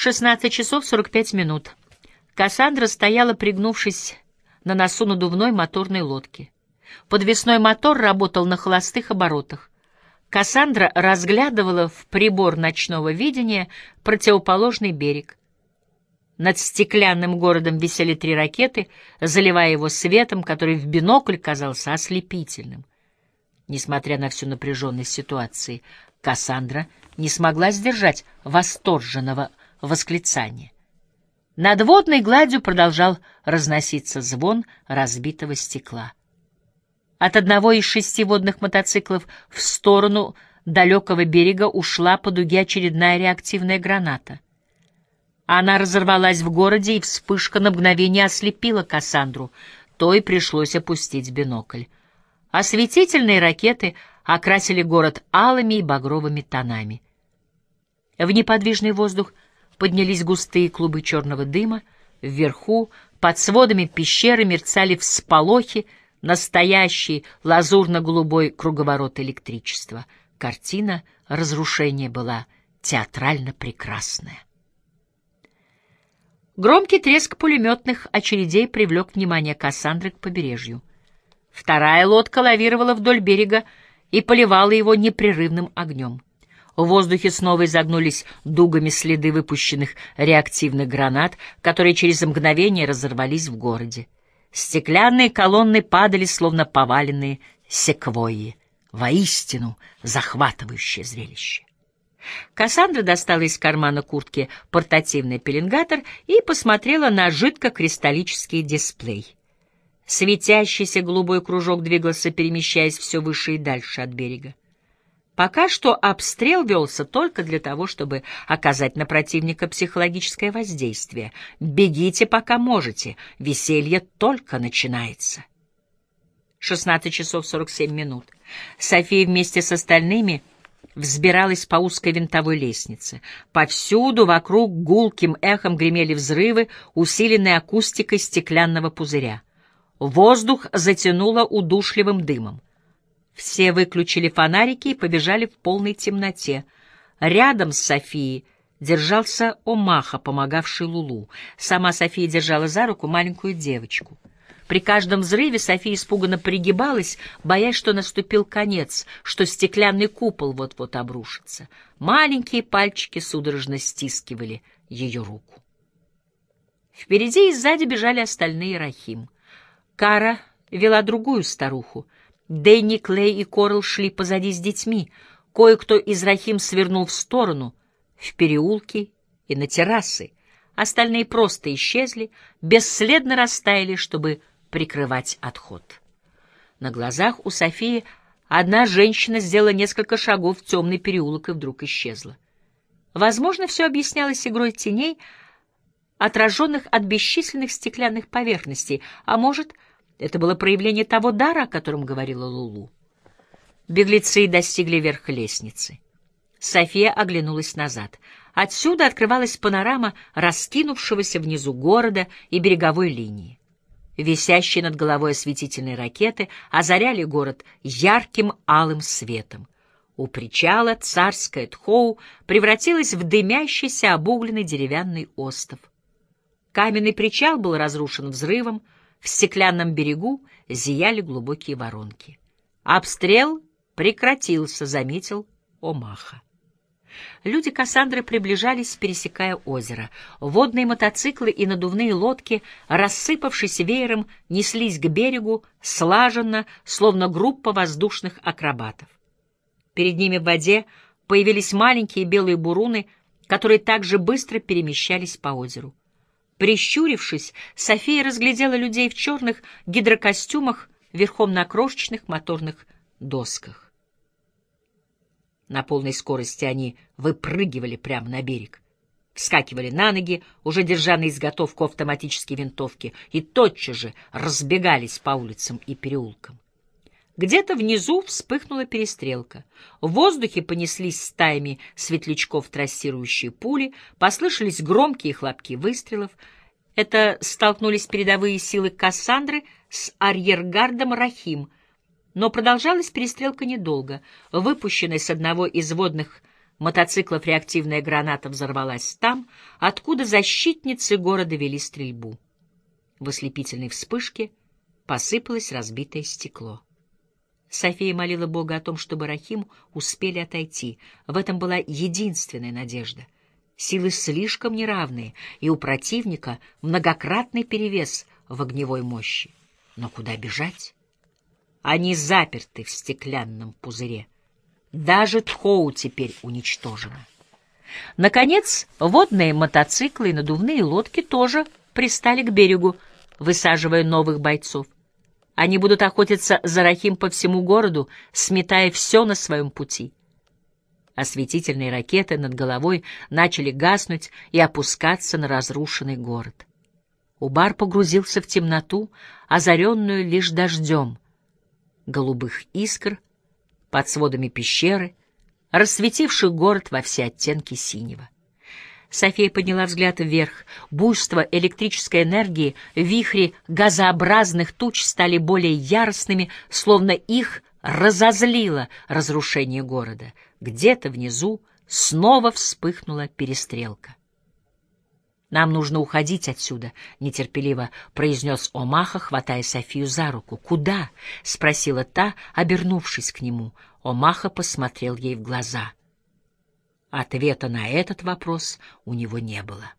16 часов 45 минут. Кассандра стояла, пригнувшись на носу надувной моторной лодки. Подвесной мотор работал на холостых оборотах. Кассандра разглядывала в прибор ночного видения противоположный берег. Над стеклянным городом висели три ракеты, заливая его светом, который в бинокль казался ослепительным. Несмотря на всю напряженность ситуации, Кассандра не смогла сдержать восторженного восклицания. Над водной гладью продолжал разноситься звон разбитого стекла. От одного из шести водных мотоциклов в сторону далекого берега ушла по дуге очередная реактивная граната. Она разорвалась в городе, и вспышка на мгновение ослепила Кассандру. То и пришлось опустить бинокль. Осветительные ракеты окрасили город алыми и багровыми тонами. В неподвижный воздух поднялись густые клубы черного дыма, вверху, под сводами пещеры мерцали всполохи, настоящий лазурно-голубой круговорот электричества. Картина разрушения была театрально прекрасная. Громкий треск пулеметных очередей привлек внимание Кассандры к побережью. Вторая лодка лавировала вдоль берега и поливала его непрерывным огнем. В воздухе снова изогнулись дугами следы выпущенных реактивных гранат, которые через мгновение разорвались в городе. Стеклянные колонны падали, словно поваленные секвойи. Воистину захватывающее зрелище. Кассандра достала из кармана куртки портативный пеленгатор и посмотрела на жидкокристаллический дисплей. Светящийся голубой кружок двигался, перемещаясь все выше и дальше от берега. Пока что обстрел велся только для того, чтобы оказать на противника психологическое воздействие. Бегите, пока можете, веселье только начинается. 16 часов 47 минут. София вместе с остальными взбиралась по узкой винтовой лестнице. Повсюду вокруг гулким эхом гремели взрывы, усиленные акустикой стеклянного пузыря. Воздух затянуло удушливым дымом. Все выключили фонарики и побежали в полной темноте. Рядом с Софией держался Омаха, помогавший Лулу. Сама София держала за руку маленькую девочку. При каждом взрыве София испуганно пригибалась, боясь, что наступил конец, что стеклянный купол вот-вот обрушится. Маленькие пальчики судорожно стискивали ее руку. Впереди и сзади бежали остальные Рахим. Кара вела другую старуху — Дэнни, Клей и Корл шли позади с детьми. Кое-кто из Рахим свернул в сторону, в переулки и на террасы. Остальные просто исчезли, бесследно растаяли, чтобы прикрывать отход. На глазах у Софии одна женщина сделала несколько шагов в темный переулок и вдруг исчезла. Возможно, все объяснялось игрой теней, отраженных от бесчисленных стеклянных поверхностей, а может — это было проявление того дара, о котором говорила Лулу. Беглецы достигли верха лестницы. София оглянулась назад. Отсюда открывалась панорама раскинувшегося внизу города и береговой линии. Висящие над головой осветительные ракеты озаряли город ярким алым светом. У причала царская Тхоу превратилась в дымящийся обугленный деревянный остов. Каменный причал был разрушен взрывом, в стеклянном берегу зияли глубокие воронки. Обстрел прекратился, заметил Омаха. Люди Кассандры приближались, пересекая озеро. Водные мотоциклы и надувные лодки, рассыпавшись веером, неслись к берегу слаженно, словно группа воздушных акробатов. Перед ними в воде появились маленькие белые буруны, которые также быстро перемещались по озеру. Прищурившись, София разглядела людей в черных гидрокостюмах верхом на крошечных моторных досках. На полной скорости они выпрыгивали прямо на берег, вскакивали на ноги, уже держа на изготовку автоматические винтовки, и тотчас же разбегались по улицам и переулкам. Где-то внизу вспыхнула перестрелка. В воздухе понеслись стаями светлячков трассирующие пули, послышались громкие хлопки выстрелов. Это столкнулись передовые силы Кассандры с арьергардом Рахим. Но продолжалась перестрелка недолго. Выпущенный с одного из водных мотоциклов реактивная граната взорвалась там, откуда защитницы города вели стрельбу. В ослепительной вспышке посыпалось разбитое стекло. София молила Бога о том, чтобы Рахим успели отойти. В этом была единственная надежда. Силы слишком неравные, и у противника многократный перевес в огневой мощи. Но куда бежать? Они заперты в стеклянном пузыре. Даже Тхоу теперь уничтожена. Наконец, водные мотоциклы и надувные лодки тоже пристали к берегу, высаживая новых бойцов. Они будут охотиться за Рахим по всему городу, сметая все на своем пути. Осветительные ракеты над головой начали гаснуть и опускаться на разрушенный город. Убар погрузился в темноту, озаренную лишь дождем, голубых искр под сводами пещеры, рассветивших город во все оттенки синего. София подняла взгляд вверх. Буйство электрической энергии, вихри газообразных туч стали более яростными, словно их разозлило разрушение города. Где-то внизу снова вспыхнула перестрелка. «Нам нужно уходить отсюда», — нетерпеливо произнес Омаха, хватая Софию за руку. «Куда?» — спросила та, обернувшись к нему. Омаха посмотрел ей в глаза — Ответа на этот вопрос у него не было.